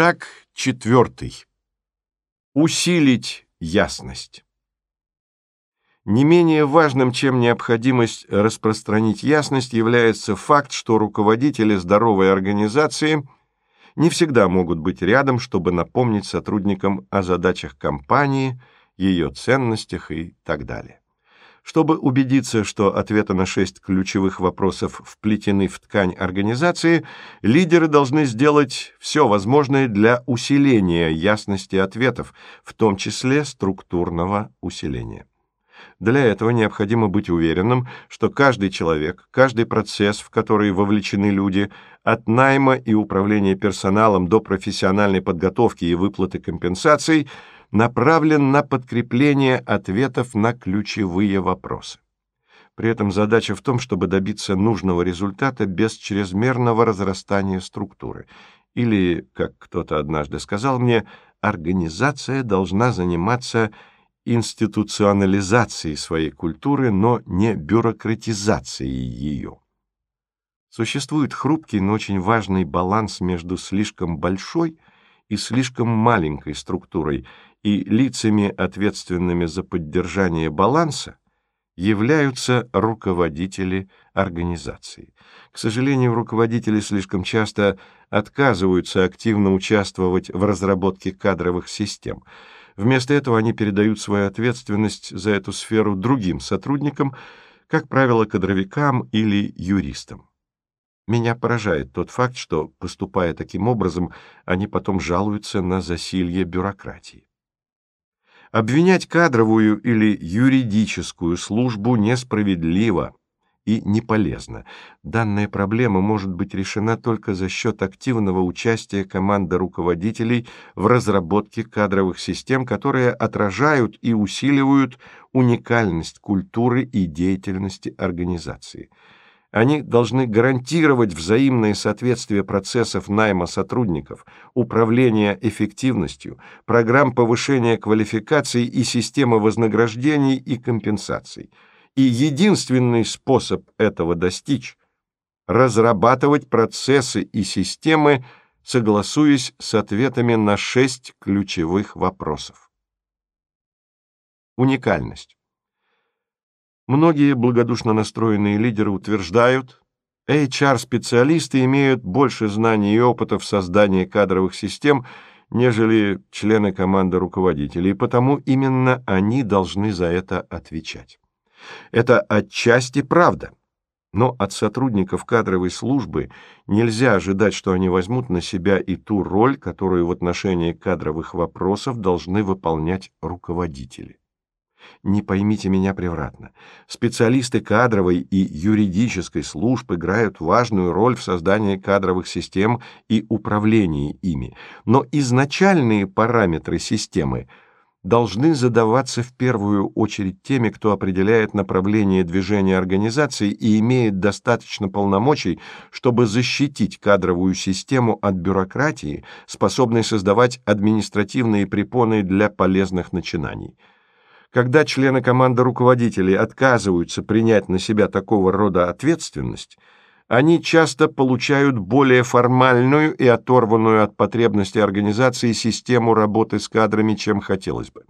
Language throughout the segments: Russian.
Шаг четвертый. Усилить ясность. Не менее важным, чем необходимость распространить ясность, является факт, что руководители здоровой организации не всегда могут быть рядом, чтобы напомнить сотрудникам о задачах компании, ее ценностях и так далее. Чтобы убедиться, что ответы на шесть ключевых вопросов вплетены в ткань организации, лидеры должны сделать все возможное для усиления ясности ответов, в том числе структурного усиления. Для этого необходимо быть уверенным, что каждый человек, каждый процесс, в который вовлечены люди, от найма и управления персоналом до профессиональной подготовки и выплаты компенсаций – направлен на подкрепление ответов на ключевые вопросы. При этом задача в том, чтобы добиться нужного результата без чрезмерного разрастания структуры. Или, как кто-то однажды сказал мне, организация должна заниматься институционализацией своей культуры, но не бюрократизацией ее. Существует хрупкий, но очень важный баланс между слишком большой и слишком маленькой структурой, и лицами, ответственными за поддержание баланса, являются руководители организации. К сожалению, руководители слишком часто отказываются активно участвовать в разработке кадровых систем. Вместо этого они передают свою ответственность за эту сферу другим сотрудникам, как правило, кадровикам или юристам. Меня поражает тот факт, что, поступая таким образом, они потом жалуются на засилье бюрократии. Обвинять кадровую или юридическую службу несправедливо и не полезно. Данная проблема может быть решена только за счет активного участия команды руководителей в разработке кадровых систем, которые отражают и усиливают уникальность культуры и деятельности организации – они должны гарантировать взаимное соответствие процессов найма сотрудников, управления эффективностью, программ повышения квалификации и системы вознаграждений и компенсаций. И единственный способ этого достичь – разрабатывать процессы и системы, согласуясь с ответами на шесть ключевых вопросов. Уникальность. Многие благодушно настроенные лидеры утверждают, HR-специалисты имеют больше знаний и опыта в создании кадровых систем, нежели члены команды руководителей, и потому именно они должны за это отвечать. Это отчасти правда. Но от сотрудников кадровой службы нельзя ожидать, что они возьмут на себя и ту роль, которую в отношении кадровых вопросов должны выполнять руководители. Не поймите меня превратно. Специалисты кадровой и юридической служб играют важную роль в создании кадровых систем и управлении ими, но изначальные параметры системы должны задаваться в первую очередь теми, кто определяет направление движения организации и имеет достаточно полномочий, чтобы защитить кадровую систему от бюрократии, способной создавать административные препоны для полезных начинаний. Когда члены команды руководителей отказываются принять на себя такого рода ответственность, они часто получают более формальную и оторванную от потребностей организации систему работы с кадрами, чем хотелось бы.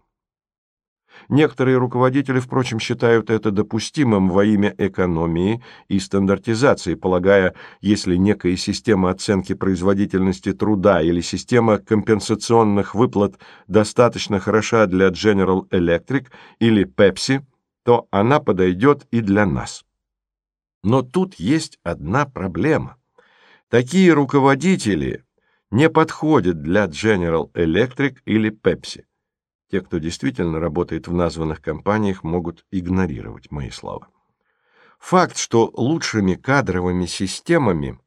Некоторые руководители, впрочем, считают это допустимым во имя экономии и стандартизации, полагая, если некая система оценки производительности труда или система компенсационных выплат достаточно хороша для General Electric или Pepsi, то она подойдет и для нас. Но тут есть одна проблема. Такие руководители не подходят для General Electric или Pepsi. Те, кто действительно работает в названных компаниях, могут игнорировать мои слова. Факт, что лучшими кадровыми системами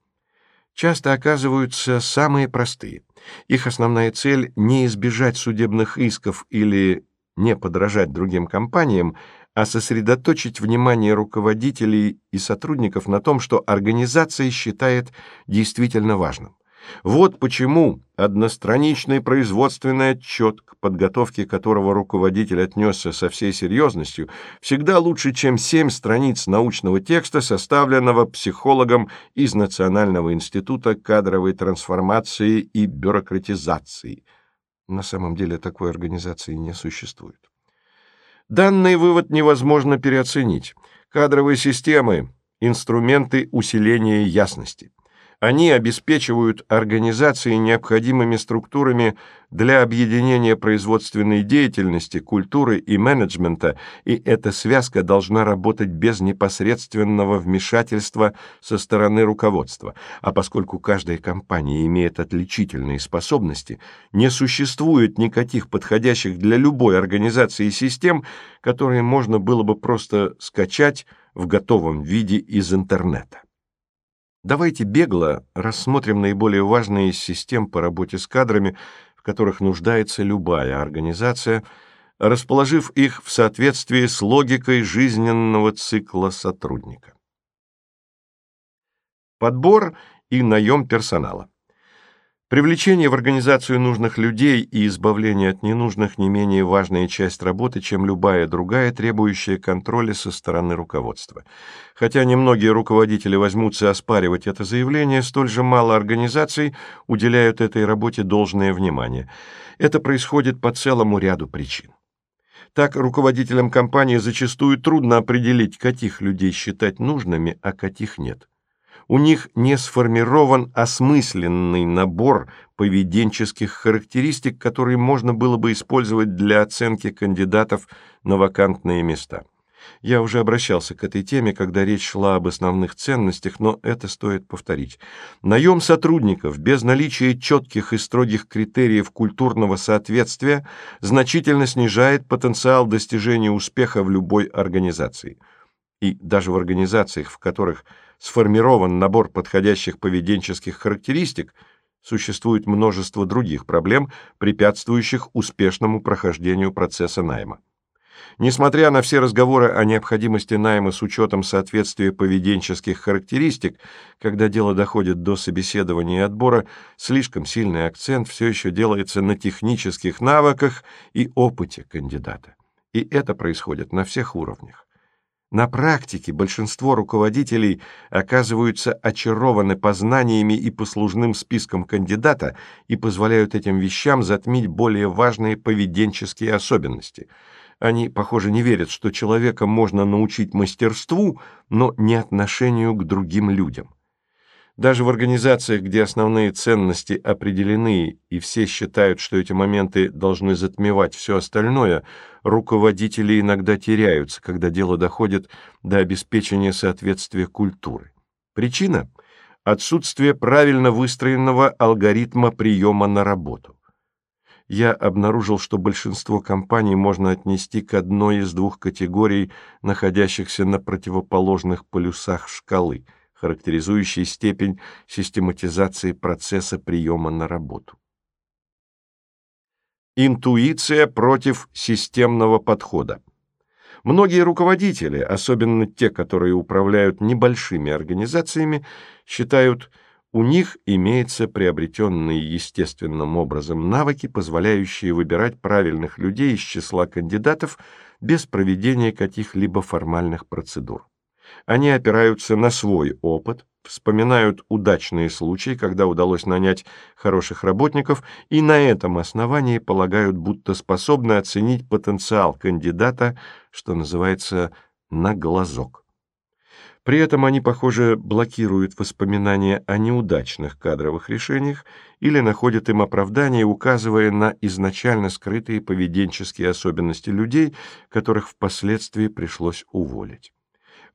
часто оказываются самые простые. Их основная цель – не избежать судебных исков или не подражать другим компаниям, а сосредоточить внимание руководителей и сотрудников на том, что организация считает действительно важным. Вот почему одностраничный производственный отчет, к подготовке которого руководитель отнесся со всей серьезностью, всегда лучше, чем семь страниц научного текста, составленного психологом из Национального института кадровой трансформации и бюрократизации. На самом деле такой организации не существует. Данный вывод невозможно переоценить. Кадровые системы – инструменты усиления ясности. Они обеспечивают организации необходимыми структурами для объединения производственной деятельности, культуры и менеджмента, и эта связка должна работать без непосредственного вмешательства со стороны руководства. А поскольку каждая компания имеет отличительные способности, не существует никаких подходящих для любой организации систем, которые можно было бы просто скачать в готовом виде из интернета. Давайте бегло рассмотрим наиболее важные из систем по работе с кадрами, в которых нуждается любая организация, расположив их в соответствии с логикой жизненного цикла сотрудника. Подбор и наем персонала. Привлечение в организацию нужных людей и избавление от ненужных не менее важная часть работы, чем любая другая, требующая контроля со стороны руководства. Хотя немногие руководители возьмутся оспаривать это заявление, столь же мало организаций уделяют этой работе должное внимание. Это происходит по целому ряду причин. Так руководителям компании зачастую трудно определить, каких людей считать нужными, а каких нет у них не сформирован осмысленный набор поведенческих характеристик, которые можно было бы использовать для оценки кандидатов на вакантные места. Я уже обращался к этой теме, когда речь шла об основных ценностях, но это стоит повторить. Наем сотрудников без наличия четких и строгих критериев культурного соответствия значительно снижает потенциал достижения успеха в любой организации – и даже в организациях, в которых сформирован набор подходящих поведенческих характеристик, существует множество других проблем, препятствующих успешному прохождению процесса найма. Несмотря на все разговоры о необходимости найма с учетом соответствия поведенческих характеристик, когда дело доходит до собеседования и отбора, слишком сильный акцент все еще делается на технических навыках и опыте кандидата. И это происходит на всех уровнях. На практике большинство руководителей оказываются очарованы познаниями и послужным списком кандидата и позволяют этим вещам затмить более важные поведенческие особенности. Они, похоже, не верят, что человека можно научить мастерству, но не отношению к другим людям. Даже в организациях, где основные ценности определены и все считают, что эти моменты должны затмевать все остальное, руководители иногда теряются, когда дело доходит до обеспечения соответствия культуры. Причина – отсутствие правильно выстроенного алгоритма приема на работу. Я обнаружил, что большинство компаний можно отнести к одной из двух категорий, находящихся на противоположных полюсах шкалы – характеризующий степень систематизации процесса приема на работу. Интуиция против системного подхода. Многие руководители, особенно те, которые управляют небольшими организациями, считают, у них имеются приобретенные естественным образом навыки, позволяющие выбирать правильных людей из числа кандидатов без проведения каких-либо формальных процедур. Они опираются на свой опыт, вспоминают удачные случаи, когда удалось нанять хороших работников, и на этом основании полагают, будто способны оценить потенциал кандидата, что называется, на глазок. При этом они, похоже, блокируют воспоминания о неудачных кадровых решениях или находят им оправдание, указывая на изначально скрытые поведенческие особенности людей, которых впоследствии пришлось уволить.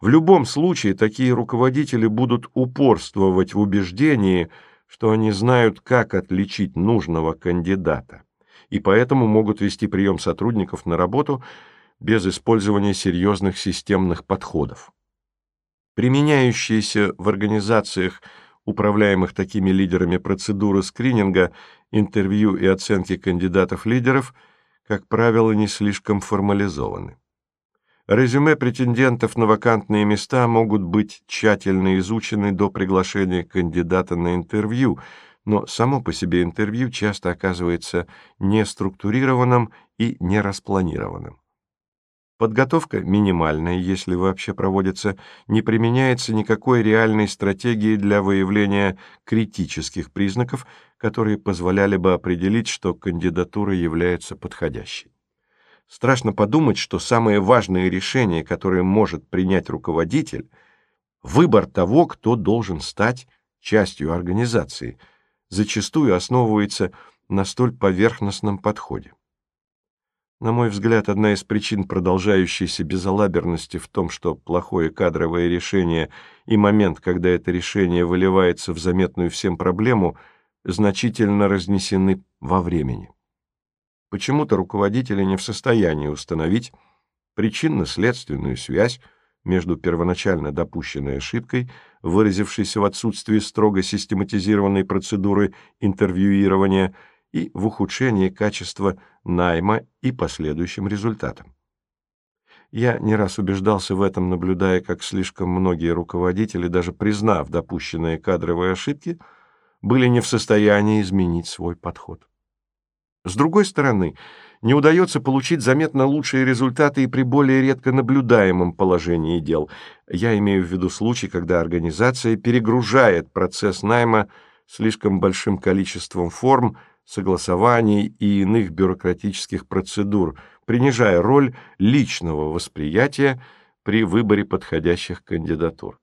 В любом случае такие руководители будут упорствовать в убеждении, что они знают, как отличить нужного кандидата, и поэтому могут вести прием сотрудников на работу без использования серьезных системных подходов. Применяющиеся в организациях, управляемых такими лидерами процедуры скрининга, интервью и оценки кандидатов-лидеров, как правило, не слишком формализованы. Резюме претендентов на вакантные места могут быть тщательно изучены до приглашения кандидата на интервью, но само по себе интервью часто оказывается неструктурированным и нераспланированным. Подготовка минимальная, если вообще проводится, не применяется никакой реальной стратегии для выявления критических признаков, которые позволяли бы определить, что кандидатура является подходящей. Страшно подумать, что самое важное решение, которое может принять руководитель, выбор того, кто должен стать частью организации, зачастую основывается на столь поверхностном подходе. На мой взгляд, одна из причин продолжающейся безалаберности в том, что плохое кадровое решение и момент, когда это решение выливается в заметную всем проблему, значительно разнесены во времени. Почему-то руководители не в состоянии установить причинно-следственную связь между первоначально допущенной ошибкой, выразившейся в отсутствии строго систематизированной процедуры интервьюирования, и в ухудшении качества найма и последующим результатом. Я не раз убеждался в этом, наблюдая, как слишком многие руководители, даже признав допущенные кадровые ошибки, были не в состоянии изменить свой подход. С другой стороны, не удается получить заметно лучшие результаты и при более редко наблюдаемом положении дел. Я имею в виду случай, когда организация перегружает процесс найма слишком большим количеством форм, согласований и иных бюрократических процедур, принижая роль личного восприятия при выборе подходящих кандидатур.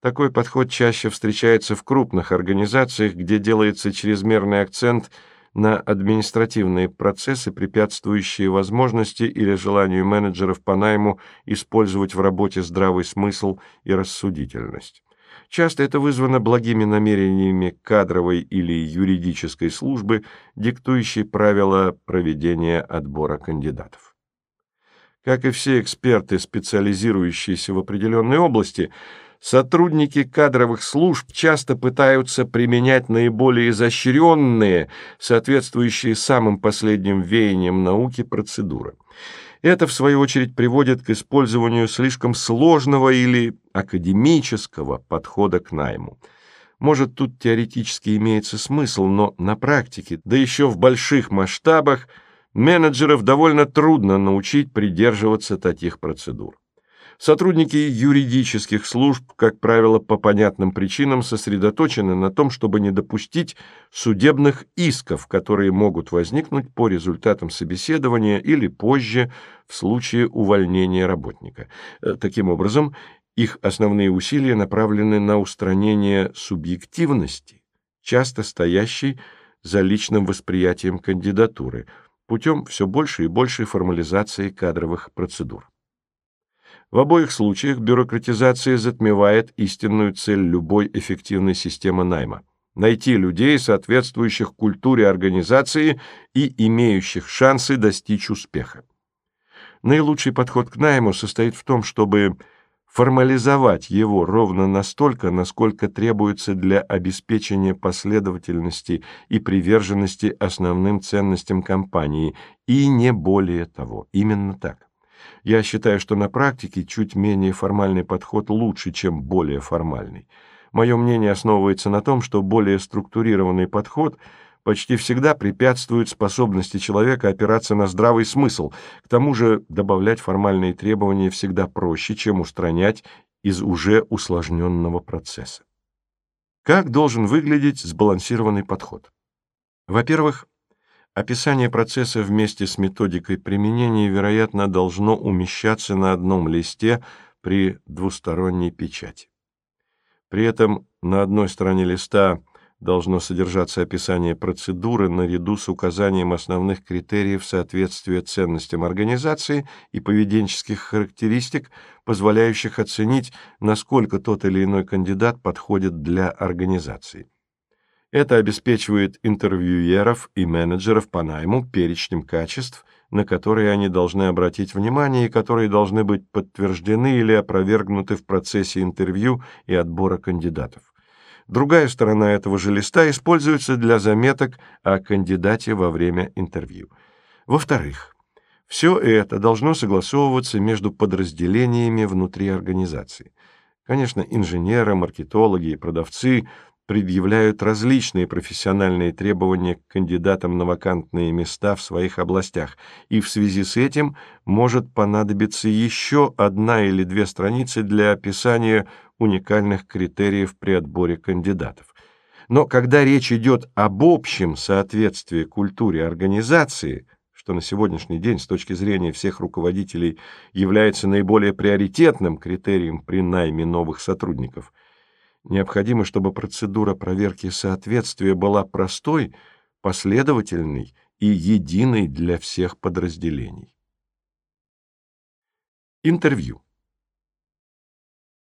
Такой подход чаще встречается в крупных организациях, где делается чрезмерный акцент – на административные процессы, препятствующие возможности или желанию менеджеров по найму использовать в работе здравый смысл и рассудительность. Часто это вызвано благими намерениями кадровой или юридической службы, диктующей правила проведения отбора кандидатов. Как и все эксперты, специализирующиеся в определенной области – Сотрудники кадровых служб часто пытаются применять наиболее изощренные, соответствующие самым последним веяниям науки, процедуры. Это, в свою очередь, приводит к использованию слишком сложного или академического подхода к найму. Может, тут теоретически имеется смысл, но на практике, да еще в больших масштабах, менеджеров довольно трудно научить придерживаться таких процедур. Сотрудники юридических служб, как правило, по понятным причинам сосредоточены на том, чтобы не допустить судебных исков, которые могут возникнуть по результатам собеседования или позже в случае увольнения работника. Э, таким образом, их основные усилия направлены на устранение субъективности, часто стоящей за личным восприятием кандидатуры, путем все большей и большей формализации кадровых процедур. В обоих случаях бюрократизация затмевает истинную цель любой эффективной системы найма – найти людей, соответствующих культуре организации и имеющих шансы достичь успеха. Наилучший подход к найму состоит в том, чтобы формализовать его ровно настолько, насколько требуется для обеспечения последовательности и приверженности основным ценностям компании, и не более того. Именно так. Я считаю, что на практике чуть менее формальный подход лучше, чем более формальный. Мое мнение основывается на том, что более структурированный подход почти всегда препятствует способности человека опираться на здравый смысл. К тому же добавлять формальные требования всегда проще, чем устранять из уже усложненного процесса. Как должен выглядеть сбалансированный подход? Во-первых, Описание процесса вместе с методикой применения, вероятно, должно умещаться на одном листе при двусторонней печати. При этом на одной стороне листа должно содержаться описание процедуры наряду с указанием основных критериев соответствия ценностям организации и поведенческих характеристик, позволяющих оценить, насколько тот или иной кандидат подходит для организации. Это обеспечивает интервьюеров и менеджеров по найму перечнем качеств, на которые они должны обратить внимание и которые должны быть подтверждены или опровергнуты в процессе интервью и отбора кандидатов. Другая сторона этого же листа используется для заметок о кандидате во время интервью. Во-вторых, все это должно согласовываться между подразделениями внутри организации. Конечно, инженеры, маркетологи и продавцы – предъявляют различные профессиональные требования к кандидатам на вакантные места в своих областях, и в связи с этим может понадобиться еще одна или две страницы для описания уникальных критериев при отборе кандидатов. Но когда речь идет об общем соответствии культуре организации, что на сегодняшний день с точки зрения всех руководителей является наиболее приоритетным критерием при найме новых сотрудников – Необходимо, чтобы процедура проверки соответствия была простой, последовательной и единой для всех подразделений. Интервью.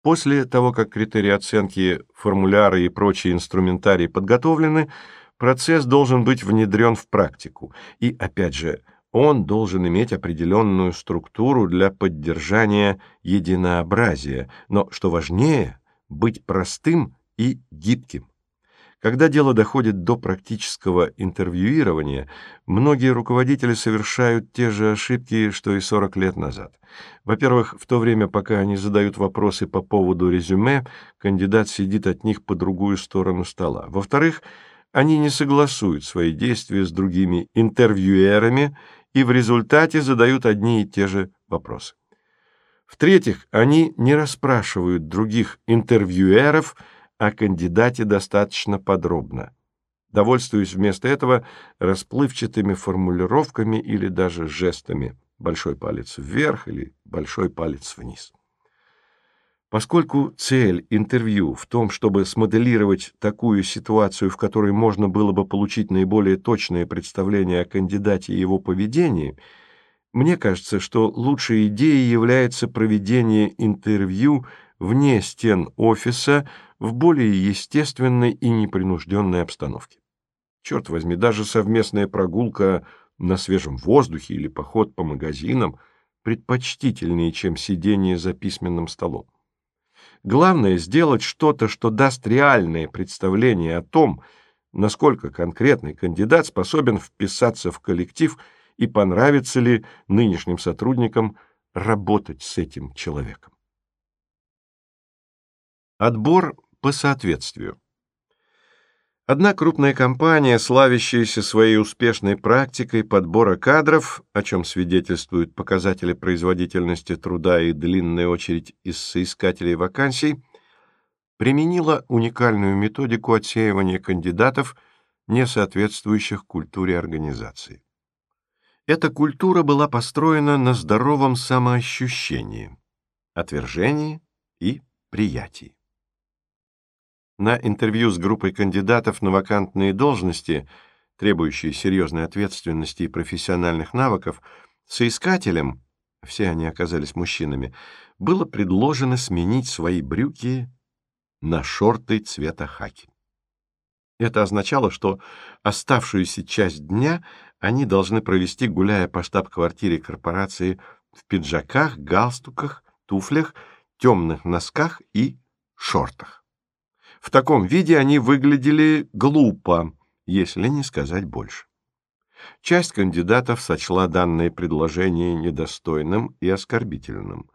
После того, как критерии оценки, формуляры и прочие инструментарии подготовлены, процесс должен быть внедрен в практику. И, опять же, он должен иметь определенную структуру для поддержания единообразия, но, что важнее – быть простым и гибким. Когда дело доходит до практического интервьюирования, многие руководители совершают те же ошибки, что и 40 лет назад. Во-первых, в то время, пока они задают вопросы по поводу резюме, кандидат сидит от них по другую сторону стола. Во-вторых, они не согласуют свои действия с другими интервьюерами и в результате задают одни и те же вопросы. В-третьих, они не расспрашивают других интервьюеров о кандидате достаточно подробно, довольствуясь вместо этого расплывчатыми формулировками или даже жестами «большой палец вверх» или «большой палец вниз». Поскольку цель интервью в том, чтобы смоделировать такую ситуацию, в которой можно было бы получить наиболее точное представление о кандидате и его поведении – мне кажется, что лучшей идеей является проведение интервью вне стен офиса в более естественной и непринужденной обстановке. Черт возьми, даже совместная прогулка на свежем воздухе или поход по магазинам предпочтительнее, чем сидение за письменным столом. Главное — сделать что-то, что даст реальное представление о том, насколько конкретный кандидат способен вписаться в коллектив – и понравится ли нынешним сотрудникам работать с этим человеком. Отбор по соответствию. Одна крупная компания, славящаяся своей успешной практикой подбора кадров, о чем свидетельствуют показатели производительности труда и длинная очередь из соискателей вакансий, применила уникальную методику отсеивания кандидатов, не соответствующих культуре организации. Эта культура была построена на здоровом самоощущении, отвержении и приятии. На интервью с группой кандидатов на вакантные должности, требующие серьезной ответственности и профессиональных навыков, соискателям, все они оказались мужчинами, было предложено сменить свои брюки на шорты цвета хаки. Это означало, что оставшуюся часть дня – они должны провести, гуляя по штаб-квартире корпорации в пиджаках, галстуках, туфлях, темных носках и шортах. В таком виде они выглядели глупо, если не сказать больше. Часть кандидатов сочла данное предложение недостойным и оскорбительным.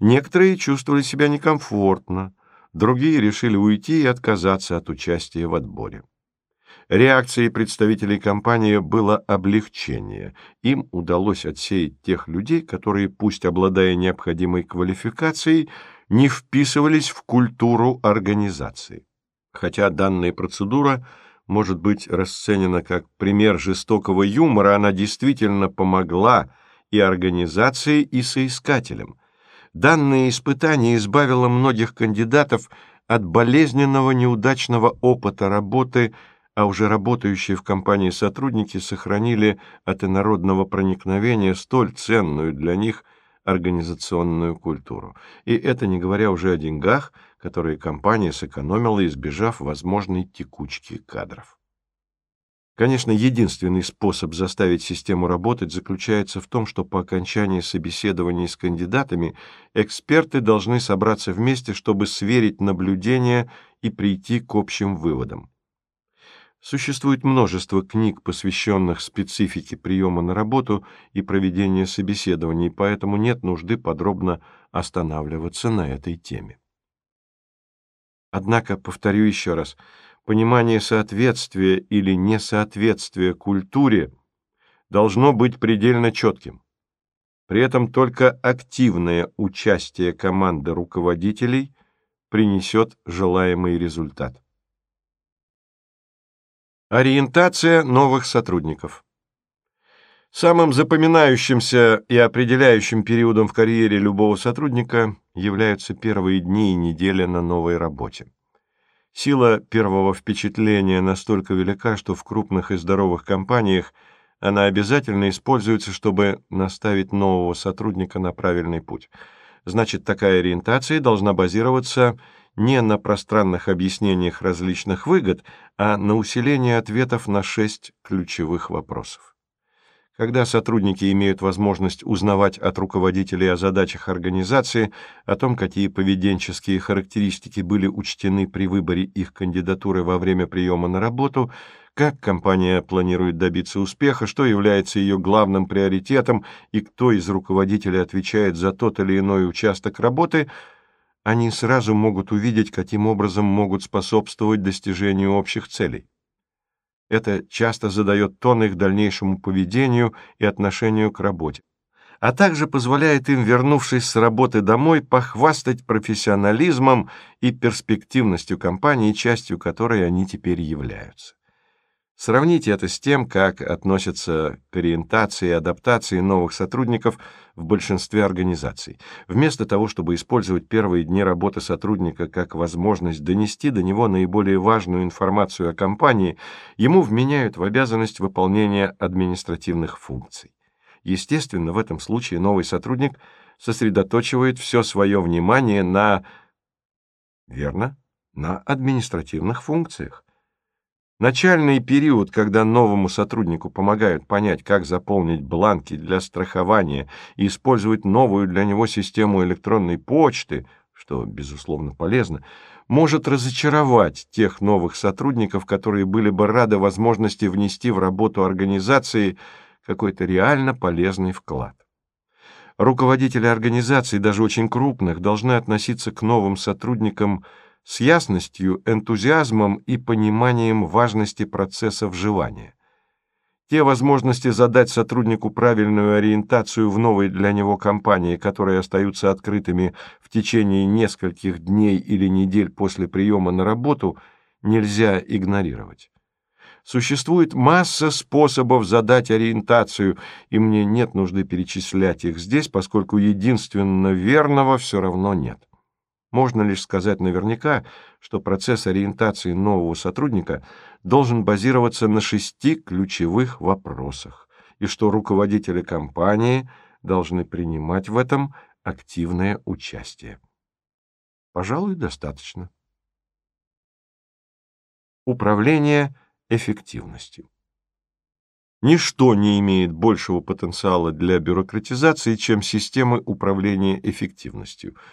Некоторые чувствовали себя некомфортно, другие решили уйти и отказаться от участия в отборе. Реакцией представителей компании было облегчение. Им удалось отсеять тех людей, которые, пусть обладая необходимой квалификацией, не вписывались в культуру организации. Хотя данная процедура может быть расценена как пример жестокого юмора, она действительно помогла и организации, и соискателям. Данное испытание избавило многих кандидатов от болезненного неудачного опыта работы – а уже работающие в компании сотрудники сохранили от инородного проникновения столь ценную для них организационную культуру. И это не говоря уже о деньгах, которые компания сэкономила, избежав возможной текучки кадров. Конечно, единственный способ заставить систему работать заключается в том, что по окончании собеседований с кандидатами эксперты должны собраться вместе, чтобы сверить наблюдения и прийти к общим выводам. Существует множество книг, посвященных специфике приема на работу и проведения собеседований, поэтому нет нужды подробно останавливаться на этой теме. Однако, повторю еще раз, понимание соответствия или несоответствия культуре должно быть предельно четким. При этом только активное участие команды руководителей принесет желаемый результат. Ориентация новых сотрудников. Самым запоминающимся и определяющим периодом в карьере любого сотрудника являются первые дни и недели на новой работе. Сила первого впечатления настолько велика, что в крупных и здоровых компаниях она обязательно используется, чтобы наставить нового сотрудника на правильный путь. Значит, такая ориентация должна базироваться на не на пространных объяснениях различных выгод, а на усиление ответов на шесть ключевых вопросов. Когда сотрудники имеют возможность узнавать от руководителей о задачах организации, о том, какие поведенческие характеристики были учтены при выборе их кандидатуры во время приема на работу, как компания планирует добиться успеха, что является ее главным приоритетом и кто из руководителей отвечает за тот или иной участок работы – они сразу могут увидеть, каким образом могут способствовать достижению общих целей. Это часто задает тон их дальнейшему поведению и отношению к работе, а также позволяет им, вернувшись с работы домой, похвастать профессионализмом и перспективностью компании, частью которой они теперь являются. Сравните это с тем, как относятся к ориентации и адаптации новых сотрудников в большинстве организаций. Вместо того, чтобы использовать первые дни работы сотрудника как возможность донести до него наиболее важную информацию о компании, ему вменяют в обязанность выполнение административных функций. Естественно, в этом случае новый сотрудник сосредоточивает все свое внимание на... Верно? На административных функциях. Начальный период, когда новому сотруднику помогают понять, как заполнить бланки для страхования и использовать новую для него систему электронной почты, что, безусловно, полезно, может разочаровать тех новых сотрудников, которые были бы рады возможности внести в работу организации какой-то реально полезный вклад. Руководители организаций, даже очень крупных, должны относиться к новым сотрудникам – с ясностью, энтузиазмом и пониманием важности процесса вживания Те возможности задать сотруднику правильную ориентацию в новой для него компании, которые остаются открытыми в течение нескольких дней или недель после приема на работу, нельзя игнорировать. Существует масса способов задать ориентацию, и мне нет нужды перечислять их здесь, поскольку единственно верного все равно нет. Можно лишь сказать наверняка, что процесс ориентации нового сотрудника должен базироваться на шести ключевых вопросах, и что руководители компании должны принимать в этом активное участие. Пожалуй, достаточно. Управление эффективностью. Ничто не имеет большего потенциала для бюрократизации, чем системы управления эффективностью –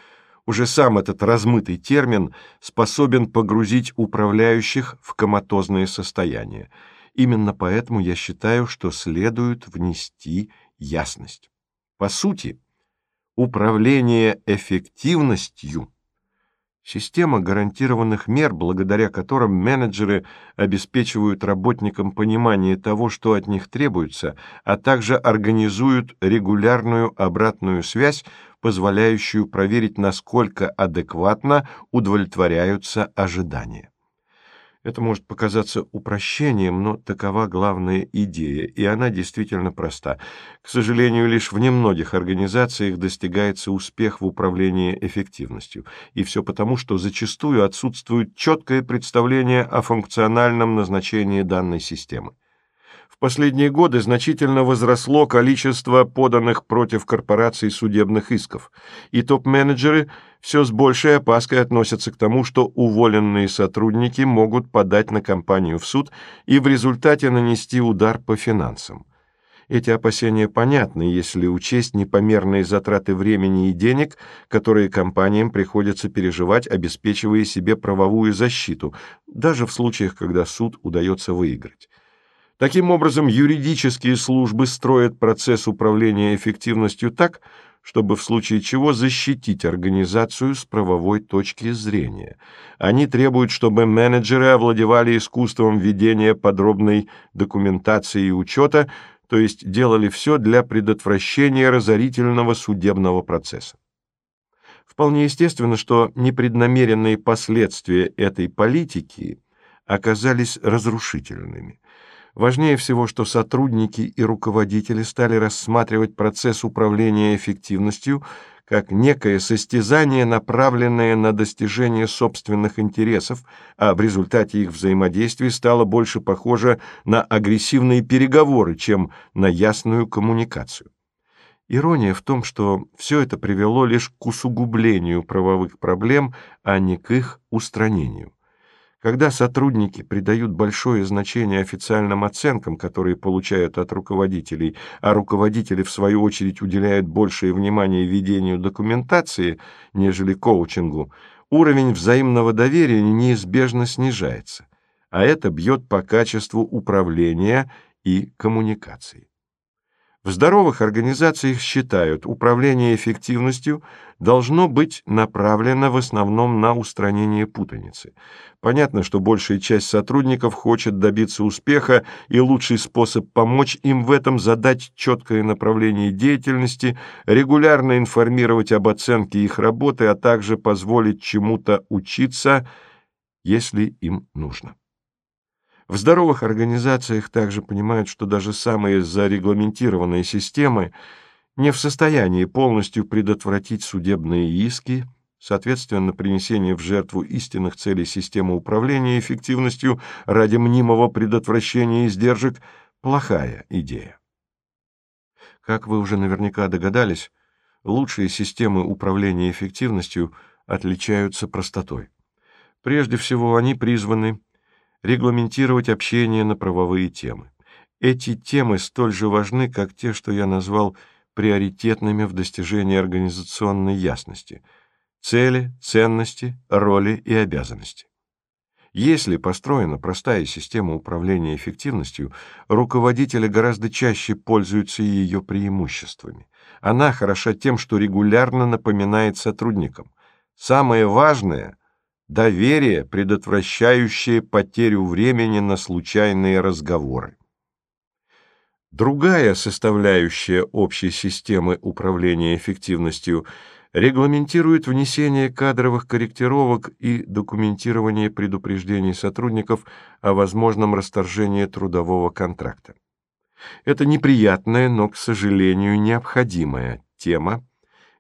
уже сам этот размытый термин способен погрузить управляющих в коматозное состояние. Именно поэтому я считаю, что следует внести ясность. По сути, управление эффективностью – система гарантированных мер, благодаря которым менеджеры обеспечивают работникам понимание того, что от них требуется, а также организуют регулярную обратную связь, позволяющую проверить, насколько адекватно удовлетворяются ожидания. Это может показаться упрощением, но такова главная идея, и она действительно проста. К сожалению, лишь в немногих организациях достигается успех в управлении эффективностью, и все потому, что зачастую отсутствует четкое представление о функциональном назначении данной системы в последние годы значительно возросло количество поданных против корпораций судебных исков, и топ-менеджеры все с большей опаской относятся к тому, что уволенные сотрудники могут подать на компанию в суд и в результате нанести удар по финансам. Эти опасения понятны, если учесть непомерные затраты времени и денег, которые компаниям приходится переживать, обеспечивая себе правовую защиту, даже в случаях, когда суд удается выиграть. Таким образом, юридические службы строят процесс управления эффективностью так, чтобы в случае чего защитить организацию с правовой точки зрения. Они требуют, чтобы менеджеры овладевали искусством ведения подробной документации и учета, то есть делали все для предотвращения разорительного судебного процесса. Вполне естественно, что непреднамеренные последствия этой политики оказались разрушительными – Важнее всего, что сотрудники и руководители стали рассматривать процесс управления эффективностью как некое состязание, направленное на достижение собственных интересов, а в результате их взаимодействия стало больше похоже на агрессивные переговоры, чем на ясную коммуникацию. Ирония в том, что все это привело лишь к усугублению правовых проблем, а не к их устранению. Когда сотрудники придают большое значение официальным оценкам, которые получают от руководителей, а руководители, в свою очередь, уделяют большее внимание ведению документации, нежели коучингу, уровень взаимного доверия неизбежно снижается, а это бьет по качеству управления и коммуникации. В здоровых организациях считают, управление эффективностью должно быть направлено в основном на устранение путаницы. Понятно, что большая часть сотрудников хочет добиться успеха, и лучший способ помочь им в этом – задать четкое направление деятельности, регулярно информировать об оценке их работы, а также позволить чему-то учиться, если им нужно. В здоровых организациях также понимают, что даже самые зарегламентированные системы не в состоянии полностью предотвратить судебные иски, соответственно, принесение в жертву истинных целей системы управления эффективностью ради мнимого предотвращения издержек – плохая идея. Как вы уже наверняка догадались, лучшие системы управления эффективностью отличаются простотой. Прежде всего, они призваны регламентировать общение на правовые темы. Эти темы столь же важны, как те, что я назвал приоритетными в достижении организационной ясности – цели, ценности, роли и обязанности. Если построена простая система управления эффективностью, руководители гораздо чаще пользуются ее преимуществами. Она хороша тем, что регулярно напоминает сотрудникам. Самое важное – доверие, предотвращающее потерю времени на случайные разговоры. Другая составляющая общей системы управления эффективностью регламентирует внесение кадровых корректировок и документирование предупреждений сотрудников о возможном расторжении трудового контракта. Это неприятная, но, к сожалению, необходимая тема,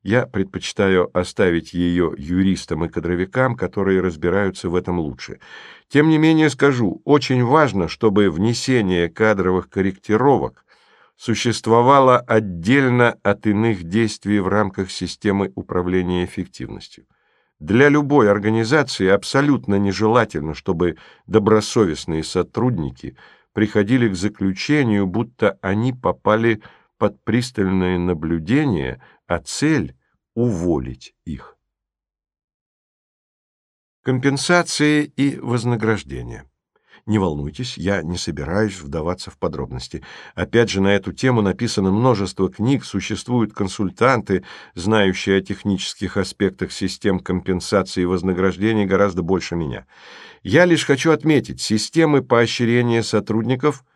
я предпочитаю оставить ее юристам и кадровикам, которые разбираются в этом лучше. Тем не менее скажу, очень важно, чтобы внесение кадровых корректировок существовало отдельно от иных действий в рамках системы управления эффективностью. Для любой организации абсолютно нежелательно, чтобы добросовестные сотрудники приходили к заключению, будто они попали в под пристальное наблюдение, а цель — уволить их. Компенсации и вознаграждения. Не волнуйтесь, я не собираюсь вдаваться в подробности. Опять же, на эту тему написано множество книг, существуют консультанты, знающие о технических аспектах систем компенсации и вознаграждений гораздо больше меня. Я лишь хочу отметить, системы поощрения сотрудников –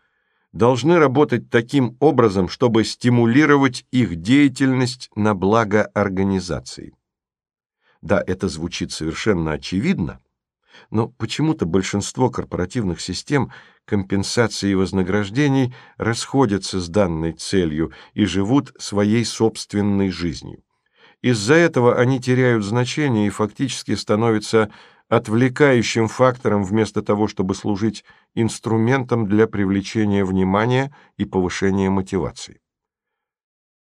должны работать таким образом, чтобы стимулировать их деятельность на благо организации. Да, это звучит совершенно очевидно, но почему-то большинство корпоративных систем компенсации и вознаграждений расходятся с данной целью и живут своей собственной жизнью. Из-за этого они теряют значение и фактически становятся отвлекающим фактором вместо того, чтобы служить инструментом для привлечения внимания и повышения мотивации.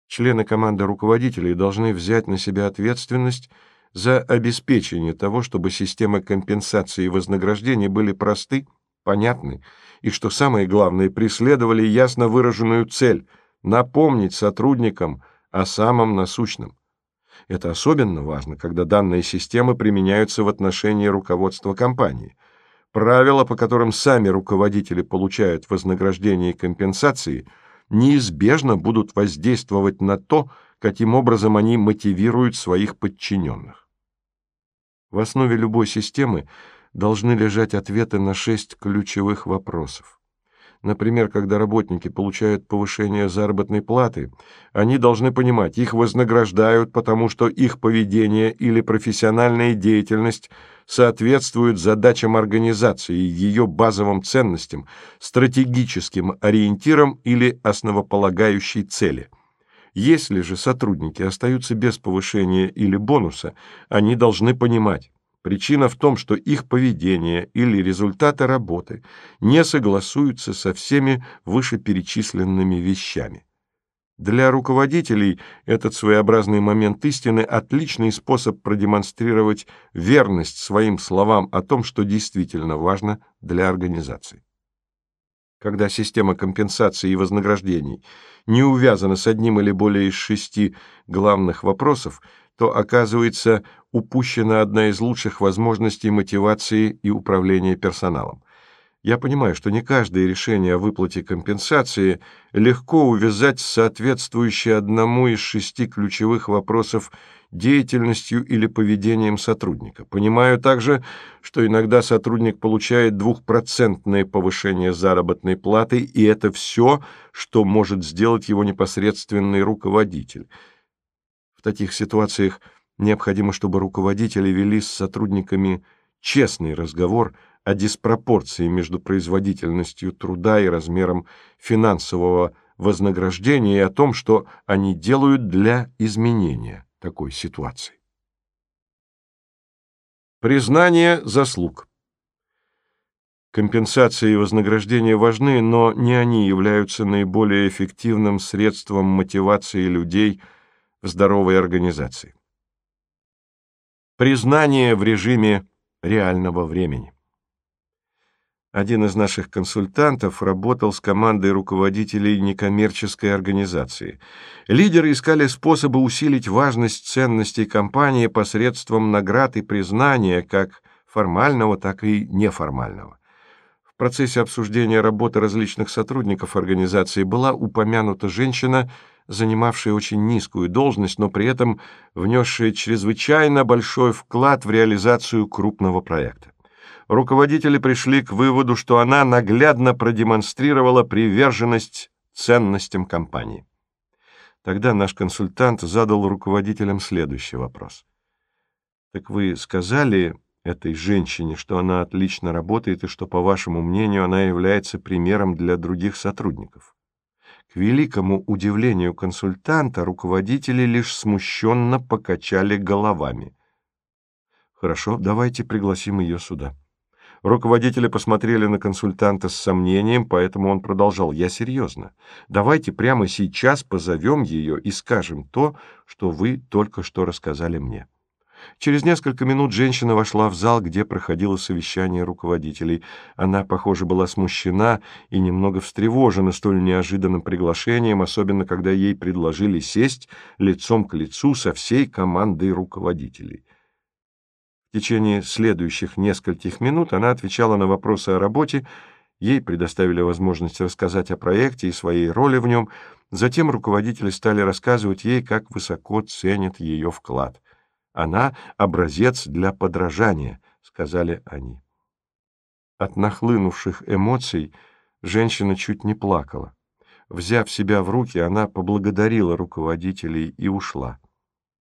Члены команды руководителей должны взять на себя ответственность за обеспечение того, чтобы системы компенсации и вознаграждения были просты, понятны и, что самое главное, преследовали ясно выраженную цель – напомнить сотрудникам о самом насущном – это особенно важно, когда данные системы применяются в отношении руководства компании. Правила, по которым сами руководители получают вознаграждение и компенсации, неизбежно будут воздействовать на то, каким образом они мотивируют своих подчиненных. В основе любой системы должны лежать ответы на шесть ключевых вопросов. Например, когда работники получают повышение заработной платы, они должны понимать, их вознаграждают, потому что их поведение или профессиональная деятельность соответствуют задачам организации, ее базовым ценностям, стратегическим ориентирам или основополагающей цели. Если же сотрудники остаются без повышения или бонуса, они должны понимать, Причина в том, что их поведение или результаты работы не согласуются со всеми вышеперечисленными вещами. Для руководителей этот своеобразный момент истины – отличный способ продемонстрировать верность своим словам о том, что действительно важно для организации. Когда система компенсации и вознаграждений не увязана с одним или более из шести главных вопросов – то, оказывается, упущена одна из лучших возможностей мотивации и управления персоналом. Я понимаю, что не каждое решение о выплате компенсации легко увязать с соответствующей одному из шести ключевых вопросов деятельностью или поведением сотрудника. Понимаю также, что иногда сотрудник получает двухпроцентное повышение заработной платы, и это все, что может сделать его непосредственный руководитель – таких ситуациях необходимо, чтобы руководители вели с сотрудниками честный разговор о диспропорции между производительностью труда и размером финансового вознаграждения и о том, что они делают для изменения такой ситуации. Признание заслуг. Компенсации и вознаграждения важны, но не они являются наиболее эффективным средством мотивации людей – здоровой организации. Признание в режиме реального времени. Один из наших консультантов работал с командой руководителей некоммерческой организации. Лидеры искали способы усилить важность ценностей компании посредством наград и признания как формального, так и неформального. В процессе обсуждения работы различных сотрудников организации была упомянута женщина – занимавший очень низкую должность, но при этом внесший чрезвычайно большой вклад в реализацию крупного проекта. Руководители пришли к выводу, что она наглядно продемонстрировала приверженность ценностям компании. Тогда наш консультант задал руководителям следующий вопрос. «Так вы сказали этой женщине, что она отлично работает и что, по вашему мнению, она является примером для других сотрудников?» К великому удивлению консультанта руководители лишь смущенно покачали головами. «Хорошо, давайте пригласим ее сюда». Руководители посмотрели на консультанта с сомнением, поэтому он продолжал. «Я серьезно. Давайте прямо сейчас позовем ее и скажем то, что вы только что рассказали мне». Через несколько минут женщина вошла в зал, где проходило совещание руководителей. Она, похоже, была смущена и немного встревожена столь неожиданным приглашением, особенно когда ей предложили сесть лицом к лицу со всей командой руководителей. В течение следующих нескольких минут она отвечала на вопросы о работе, Ей предоставили возможность рассказать о проекте и своей роли в нем. Затем руководители стали рассказывать ей, как высоко ценят ее вклад. Она — образец для подражания, — сказали они. От нахлынувших эмоций женщина чуть не плакала. Взяв себя в руки, она поблагодарила руководителей и ушла.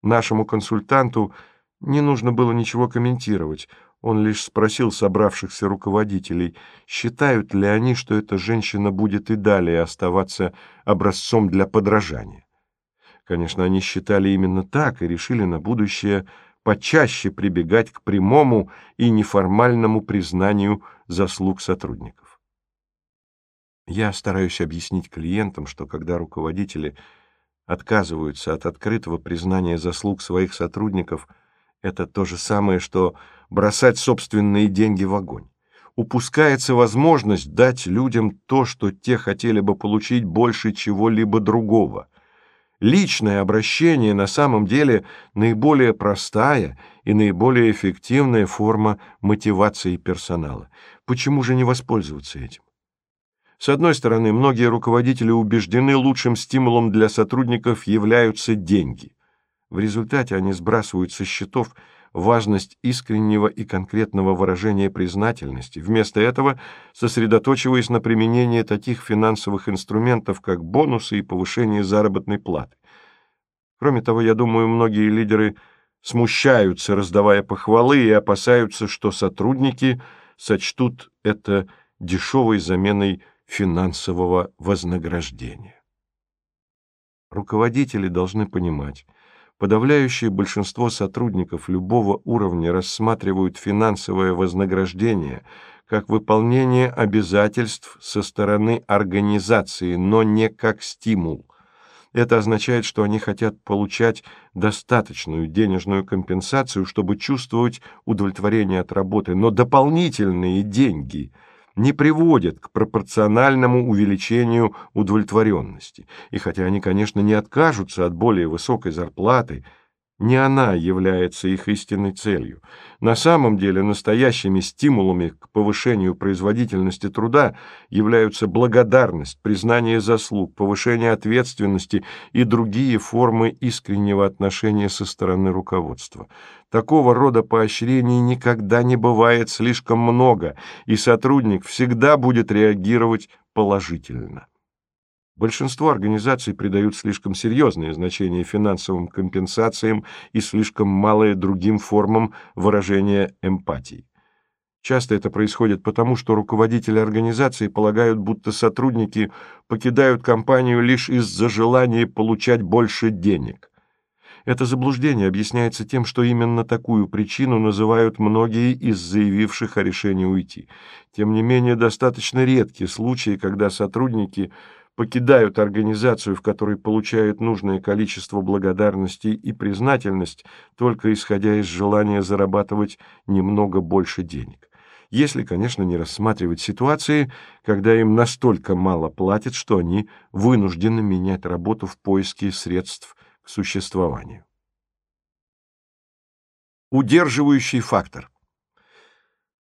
Нашему консультанту не нужно было ничего комментировать. Он лишь спросил собравшихся руководителей, считают ли они, что эта женщина будет и далее оставаться образцом для подражания. Конечно, они считали именно так и решили на будущее почаще прибегать к прямому и неформальному признанию заслуг сотрудников. Я стараюсь объяснить клиентам, что когда руководители отказываются от открытого признания заслуг своих сотрудников, это то же самое, что бросать собственные деньги в огонь. Упускается возможность дать людям то, что те хотели бы получить больше чего-либо другого — Личное обращение на самом деле наиболее простая и наиболее эффективная форма мотивации персонала. Почему же не воспользоваться этим? С одной стороны, многие руководители убеждены, лучшим стимулом для сотрудников являются деньги. В результате они сбрасывают со счетов – важность искреннего и конкретного выражения признательности, вместо этого сосредоточиваясь на применении таких финансовых инструментов, как бонусы и повышение заработной платы. Кроме того, я думаю, многие лидеры смущаются, раздавая похвалы, и опасаются, что сотрудники сочтут это дешевой заменой финансового вознаграждения. Руководители должны понимать, Подавляющее большинство сотрудников любого уровня рассматривают финансовое вознаграждение как выполнение обязательств со стороны организации, но не как стимул. Это означает, что они хотят получать достаточную денежную компенсацию, чтобы чувствовать удовлетворение от работы, но дополнительные деньги – не приводят к пропорциональному увеличению удовлетворенности. И хотя они, конечно, не откажутся от более высокой зарплаты, не она является их истинной целью. На самом деле настоящими стимулами к повышению производительности труда являются благодарность, признание заслуг, повышение ответственности и другие формы искреннего отношения со стороны руководства. Такого рода поощрений никогда не бывает слишком много, и сотрудник всегда будет реагировать положительно. Большинство организаций придают слишком серьезное значение финансовым компенсациям и слишком малое другим формам выражения эмпатии. Часто это происходит потому, что руководители организации полагают, будто сотрудники покидают компанию лишь из-за желания получать больше денег. Это заблуждение объясняется тем, что именно такую причину называют многие из заявивших о решении уйти. Тем не менее, достаточно редки случаи, когда сотрудники – покидают организацию, в которой получают нужное количество благодарности и признательность, только исходя из желания зарабатывать немного больше денег. Если, конечно, не рассматривать ситуации, когда им настолько мало платят, что они вынуждены менять работу в поиске средств к существованию. Удерживающий фактор –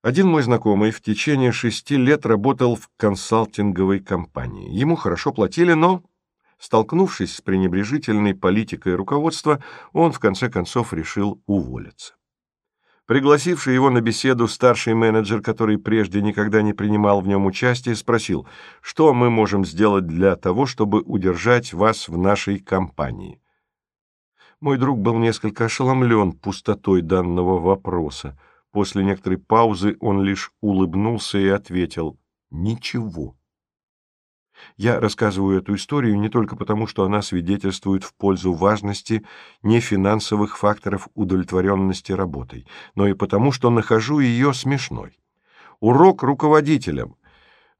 один мой знакомый в течение шести лет работал в консалтинговой компании. Ему хорошо платили, но, столкнувшись с пренебрежительной политикой руководства, он в конце концов решил уволиться. Пригласивший его на беседу старший менеджер, который прежде никогда не принимал в нем участия, спросил, что мы можем сделать для того, чтобы удержать вас в нашей компании. Мой друг был несколько ошеломлен пустотой данного вопроса. После некоторой паузы он лишь улыбнулся и ответил «Ничего». Я рассказываю эту историю не только потому, что она свидетельствует в пользу важности нефинансовых факторов удовлетворенности работой, но и потому, что нахожу ее смешной. Урок руководителям.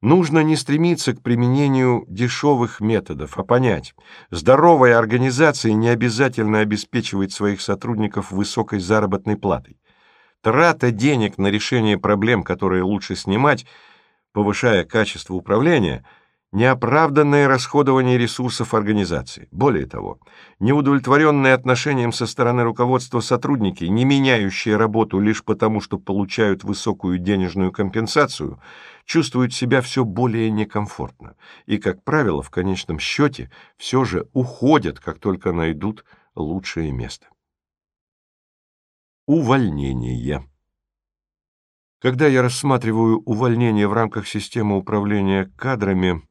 Нужно не стремиться к применению дешевых методов, а понять, здоровая организация не обязательно обеспечивает своих сотрудников высокой заработной платой. Трата денег на решение проблем, которые лучше снимать, повышая качество управления, неоправданное расходование ресурсов организации. Более того, неудовлетворенные отношением со стороны руководства сотрудники, не меняющие работу лишь потому, что получают высокую денежную компенсацию, чувствуют себя все более некомфортно и, как правило, в конечном счете все же уходят, как только найдут лучшее место. Увольнение. Когда я рассматриваю увольнение в рамках системы управления кадрами,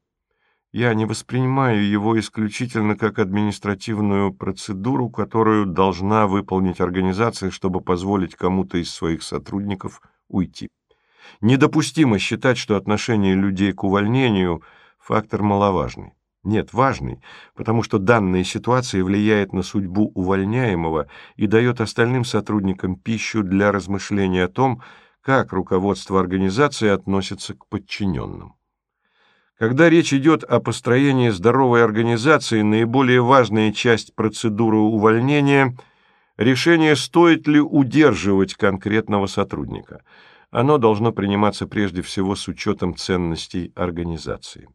я не воспринимаю его исключительно как административную процедуру, которую должна выполнить организация, чтобы позволить кому-то из своих сотрудников уйти. Недопустимо считать, что отношение людей к увольнению – фактор маловажный. Нет, важный, потому что данная ситуация влияет на судьбу увольняемого и дает остальным сотрудникам пищу для размышления о том, как руководство организации относится к подчиненным. Когда речь идет о построении здоровой организации, наиболее важная часть процедуры увольнения – решение, стоит ли удерживать конкретного сотрудника. Оно должно приниматься прежде всего с учетом ценностей организации.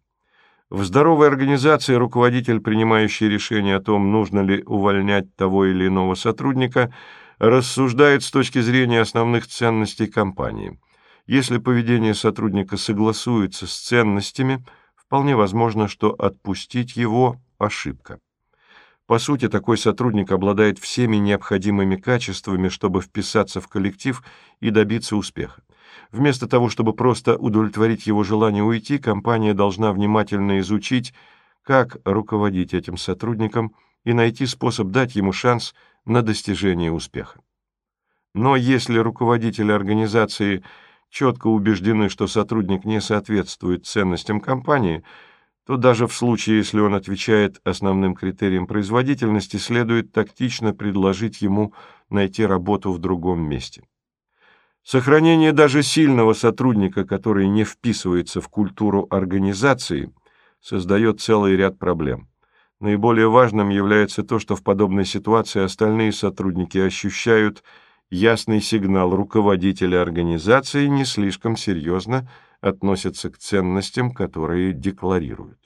В здоровой организации руководитель, принимающий решение о том, нужно ли увольнять того или иного сотрудника, рассуждает с точки зрения основных ценностей компании. Если поведение сотрудника согласуется с ценностями, вполне возможно, что отпустить его – ошибка. По сути, такой сотрудник обладает всеми необходимыми качествами, чтобы вписаться в коллектив и добиться успеха. Вместо того, чтобы просто удовлетворить его желание уйти, компания должна внимательно изучить, как руководить этим сотрудником и найти способ дать ему шанс на достижение успеха. Но если руководители организации четко убеждены, что сотрудник не соответствует ценностям компании, то даже в случае, если он отвечает основным критериям производительности, следует тактично предложить ему найти работу в другом месте. Сохранение даже сильного сотрудника, который не вписывается в культуру организации, создает целый ряд проблем. Наиболее важным является то, что в подобной ситуации остальные сотрудники ощущают ясный сигнал руководителя организации не слишком серьезно относятся к ценностям, которые декларируют.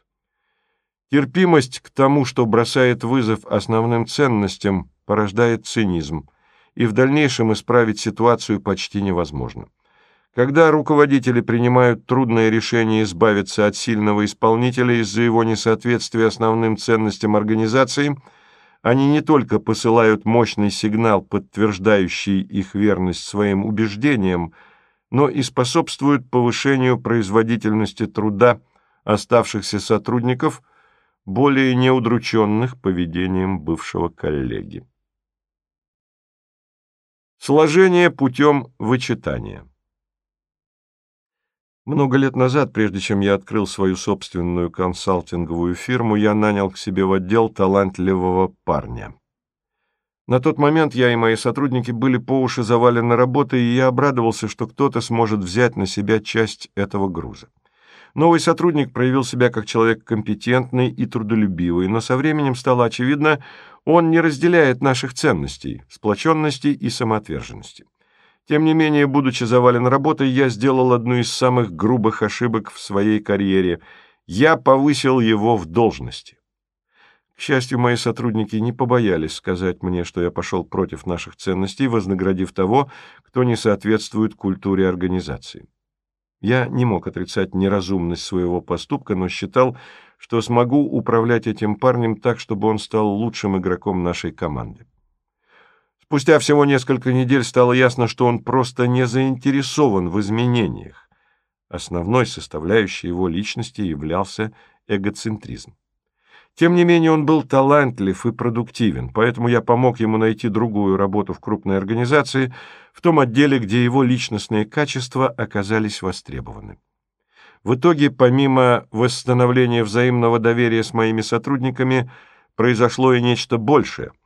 Терпимость к тому, что бросает вызов основным ценностям, порождает цинизм – и в дальнейшем исправить ситуацию почти невозможно. Когда руководители принимают трудное решение избавиться от сильного исполнителя из-за его несоответствия основным ценностям организации, они не только посылают мощный сигнал, подтверждающий их верность своим убеждениям, но и способствуют повышению производительности труда оставшихся сотрудников, более неудрученных поведением бывшего коллеги. Сложение путем вычитания. Много лет назад, прежде чем я открыл свою собственную консалтинговую фирму, я нанял к себе в отдел талантливого парня. На тот момент я и мои сотрудники были по уши завалены работой, и я обрадовался, что кто-то сможет взять на себя часть этого груза. Новый сотрудник проявил себя как человек компетентный и трудолюбивый, но со временем стало очевидно, он не разделяет наших ценностей, сплоченности и самоотверженности. Тем не менее, будучи завален работой, я сделал одну из самых грубых ошибок в своей карьере. Я повысил его в должности. К счастью, мои сотрудники не побоялись сказать мне, что я пошел против наших ценностей, вознаградив того, кто не соответствует культуре организации. Я не мог отрицать неразумность своего поступка, но считал, что смогу управлять этим парнем так, чтобы он стал лучшим игроком нашей команды. Спустя всего несколько недель стало ясно, что он просто не заинтересован в изменениях. Основной составляющей его личности являлся эгоцентризм. Тем не менее, он был талантлив и продуктивен, поэтому я помог ему найти другую работу в крупной организации, в том отделе, где его личностные качества оказались востребованы. В итоге, помимо восстановления взаимного доверия с моими сотрудниками, произошло и нечто большее –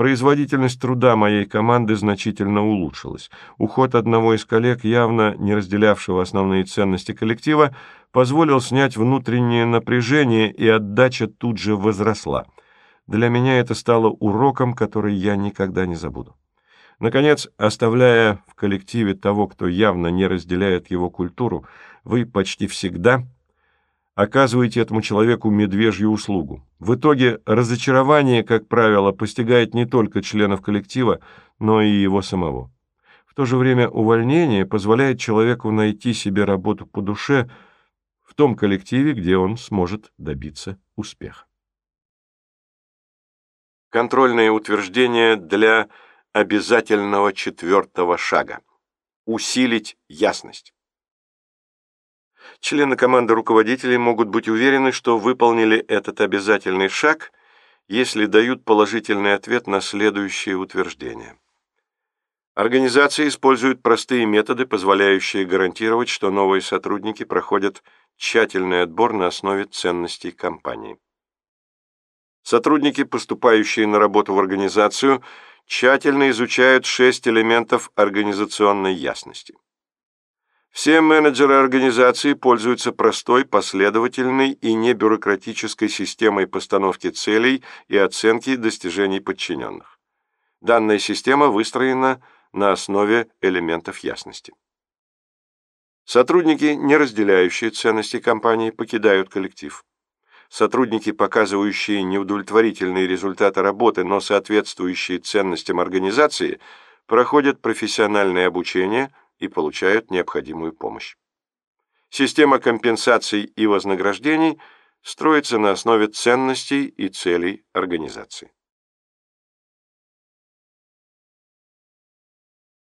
Производительность труда моей команды значительно улучшилась. Уход одного из коллег, явно не разделявшего основные ценности коллектива, позволил снять внутреннее напряжение, и отдача тут же возросла. Для меня это стало уроком, который я никогда не забуду. Наконец, оставляя в коллективе того, кто явно не разделяет его культуру, вы почти всегда оказываете этому человеку медвежью услугу. В итоге разочарование, как правило, постигает не только членов коллектива, но и его самого. В то же время увольнение позволяет человеку найти себе работу по душе в том коллективе, где он сможет добиться успеха. Контрольные утверждения для обязательного четвертого шага. Усилить ясность. Члены команды руководителей могут быть уверены, что выполнили этот обязательный шаг, если дают положительный ответ на следующие утверждения. Организации используют простые методы, позволяющие гарантировать, что новые сотрудники проходят тщательный отбор на основе ценностей компании. Сотрудники, поступающие на работу в организацию, тщательно изучают шесть элементов организационной ясности. Все менеджеры организации пользуются простой, последовательной и небюрократической системой постановки целей и оценки достижений подчиненных. Данная система выстроена на основе элементов ясности. Сотрудники, не разделяющие ценности компании, покидают коллектив. Сотрудники, показывающие неудовлетворительные результаты работы, но соответствующие ценностям организации, проходят профессиональное обучение – и получают необходимую помощь. Система компенсаций и вознаграждений строится на основе ценностей и целей организации.